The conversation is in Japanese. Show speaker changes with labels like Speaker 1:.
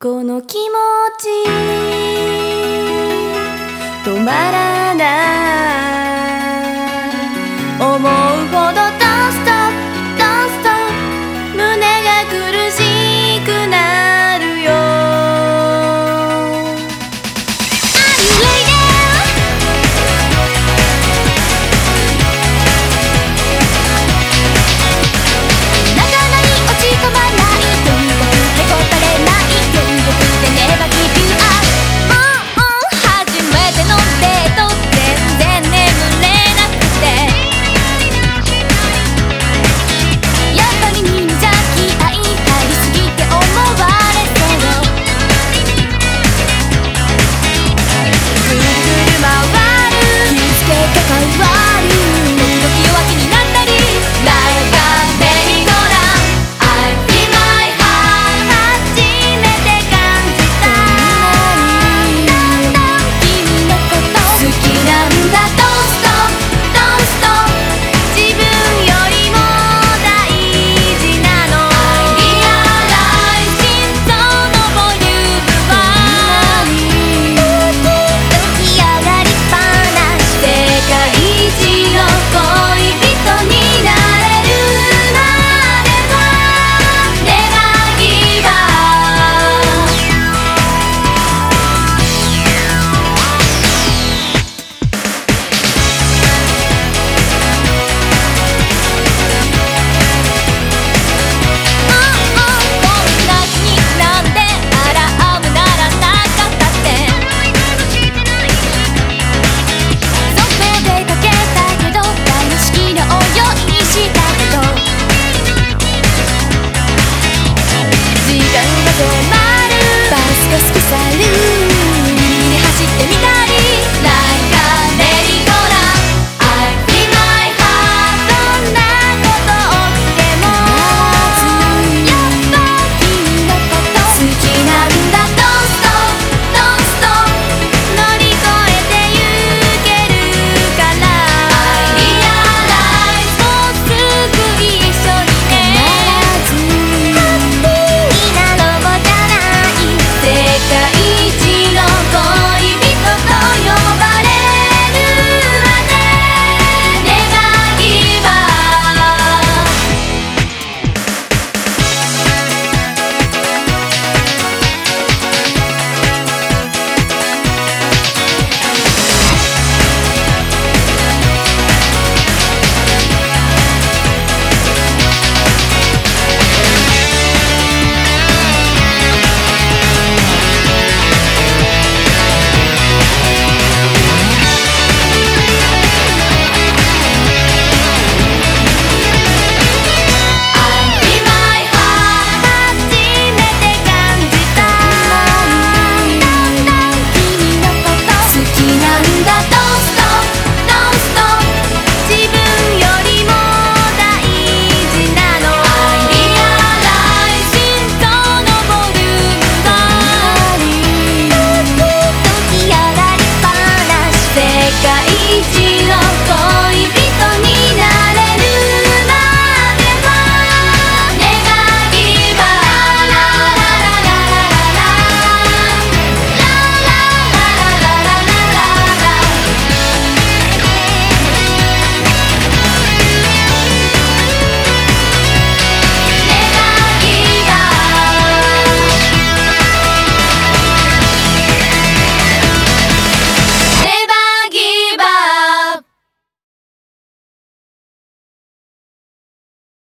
Speaker 1: この気持ち止まらない。思うほど